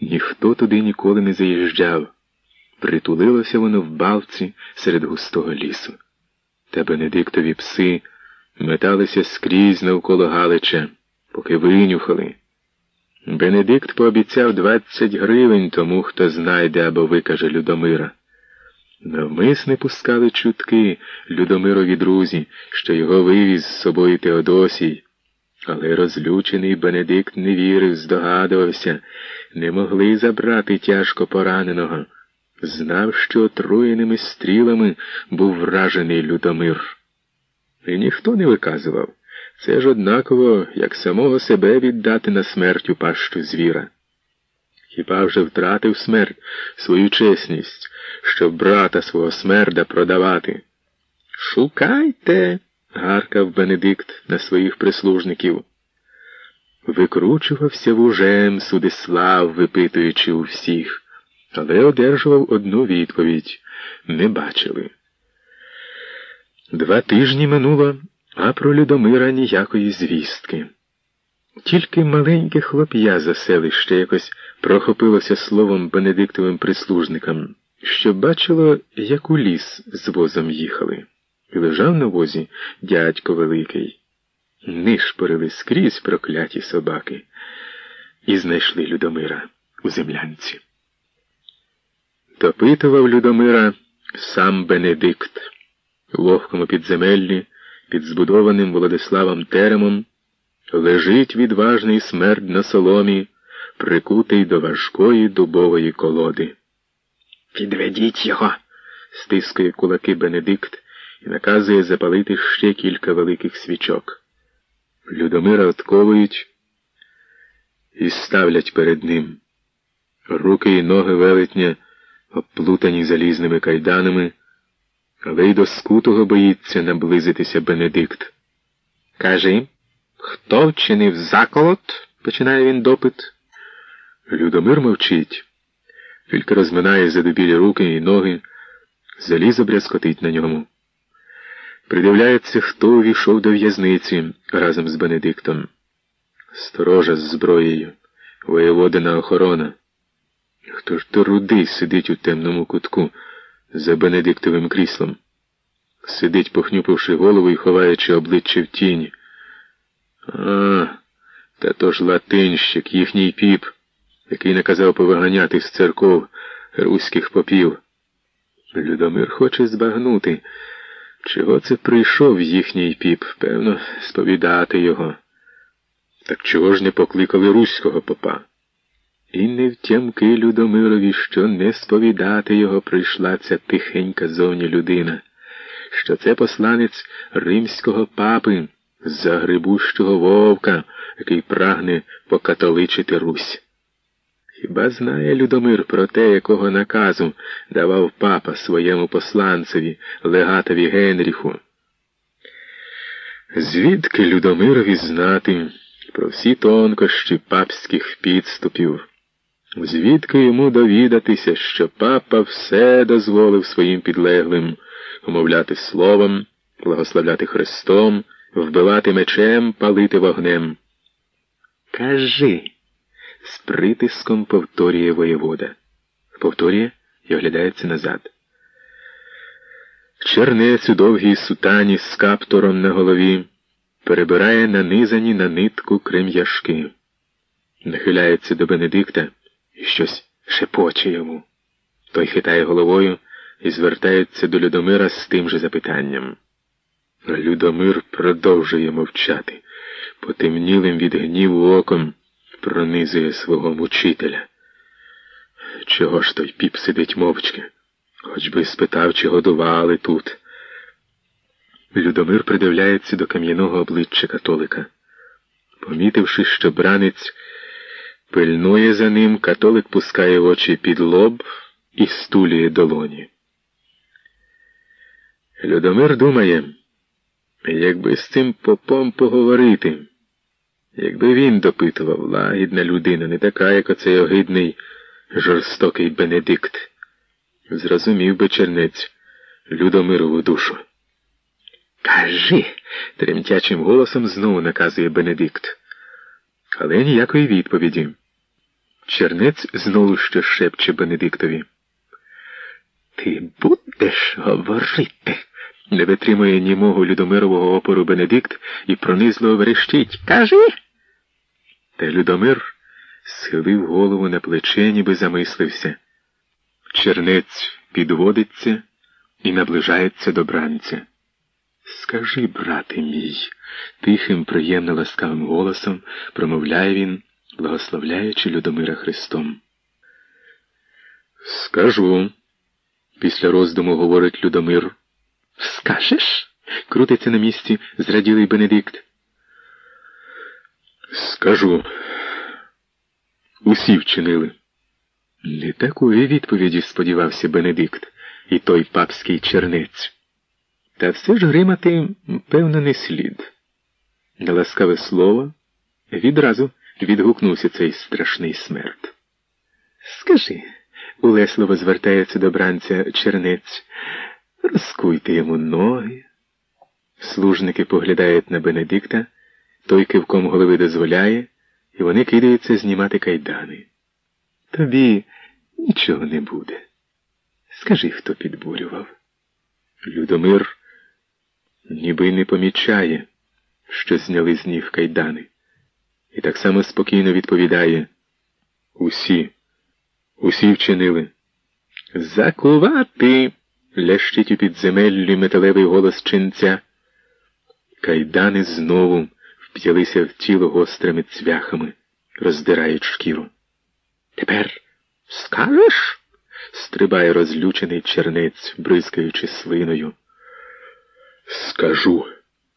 ніхто туди ніколи не заїжджав. Притулилося воно в балці серед густого лісу. Та Бенедиктові пси металися скрізь навколо Галича, поки винюхали. Бенедикт пообіцяв двадцять гривень тому, хто знайде або викаже Людомира. Навмисне пускали чутки Людомирові друзі, що його вивіз з собою Теодосій. Але розлючений Бенедикт не вірив, здогадувався, не могли забрати тяжко пораненого. Знав, що отруєними стрілами був вражений Людомир. І ніхто не виказував. Це ж однаково, як самого себе віддати на смерть у пащу звіра. Хіба вже втратив смерть свою чесність, щоб брата свого смерда продавати? Шукайте, гаркав Бенедикт на своїх прислужників. Викручувався вужем Судислав, випитуючи у всіх, але одержував одну відповідь не бачили. Два тижні минуло, а про Людомира ніякої звістки. Тільки маленьке хлоп'я за селище якось прохопилося словом Бенедиктовим прислужникам, що бачило, як у ліс з возом їхали, і лежав на возі дядько великий. Нишпорили скрізь прокляті собаки і знайшли Людомира у землянці. Допитував Людомира сам Бенедикт у вогкому підземеллі під збудованим Володиславом теремом лежить відважний смерть на соломі, прикутий до важкої дубової колоди. Підведіть його, стискує кулаки Бенедикт і наказує запалити ще кілька великих свічок. Людомира отковують і ставлять перед ним. Руки і ноги велетня, обплутані залізними кайданами, але й до скутого боїться наблизитися Бенедикт. Кажи, хто вчинив заколот? починає він допит. Людомир мовчить, тільки розминає задубілі руки і ноги, залізо брязкотить на ньому. Придивляється, хто увійшов до в'язниці разом з Бенедиктом. Сторожа з зброєю, воєводина охорона. Хто ж то рудий сидить у темному кутку за Бенедиктовим кріслом? Сидить, похнюпивши голову і ховаючи обличчя в тіні. А, та то ж латинщик, їхній піп, який наказав повиганяти з церков руських попів. Людомир хоче збагнути. Чого це прийшов їхній піп, певно, сповідати його? Так чого ж не покликали руського попа? І не втямки Людомирові, що не сповідати його прийшла ця тихенька зовні людина, що це посланець римського папи, загрибущого вовка, який прагне покатоличити Русь. Хіба знає Людомир про те, якого наказу давав папа своєму посланцеві, легатові Генріху? Звідки Людомирові знати про всі тонкощі папських підступів? Звідки йому довідатися, що папа все дозволив своїм підлеглим умовляти словом, благословляти Христом, вбивати мечем, палити вогнем? Кажи з притиском повторює воєвода. Повторює і оглядається назад. Чернець у довгій сутані з каптуром на голові перебирає нанизані на нитку крем'яшки, нахиляється до Бенедикта і щось шепоче йому. Той хитає головою і звертається до Людомира з тим же запитанням. Людомир продовжує мовчати, потемнілим від гніву оком пронизує свого мучителя. Чого ж той піп сидить мовчки? Хоч би спитав, чи годували тут. Людомир придивляється до кам'яного обличчя католика. Помітивши, що бранець пильнує за ним, католик пускає очі під лоб і стулює долоні. Людомир думає, якби з цим попом поговорити. Якби він допитував, лагідна людина, не така, як оцей огидний жорстокий Бенедикт, зрозумів би чернець Людомирову душу. Кажи, тремтячим голосом знову наказує Бенедикт. Але ніякої відповіді. Чернець знову ще шепче Бенедиктові. Ти будеш говорити? Не витримує німого Людомирового опору Бенедикт і пронизливо верещить. Кажи. Та Людомир схилив голову на плече, ніби замислився. Чернець підводиться і наближається до бранця. Скажи, брате мій, тихим, приємно ласкавим голосом промовляє він, благословляючи Людомира Христом. Скажу, після роздуму говорить Людомир. Скажеш? крутиться на місці зраділий Бенедикт. Скажу. Усі вчинили. Не такої відповіді сподівався Бенедикт і той папський чернець. Та все ж гримати, певно, не слід. На ласкаве слово відразу відгукнувся цей страшний смерть. Скажи, улесливо звертається до бранця чернець, розкуйте йому ноги. Служники поглядають на Бенедикта, той кивком голови дозволяє, і вони кидаються знімати кайдани. Тобі нічого не буде. Скажи, хто підбурював. Людомир ніби не помічає, що зняли з ніг кайдани, і так само спокійно відповідає усі, усі вчинили. Закувати. лящить у підземеллі металевий голос чинця. Кайдани знову вп'ялися в тіло гострими цвяхами, роздирають шкіру. Тепер скажеш? стрибає розлючений чернець, бризкаючи слиною. Скажу,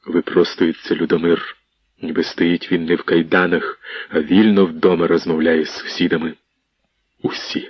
випростується Людомир, ніби стоїть він не в кайданах, а вільно вдома розмовляє з сусідами. Усі.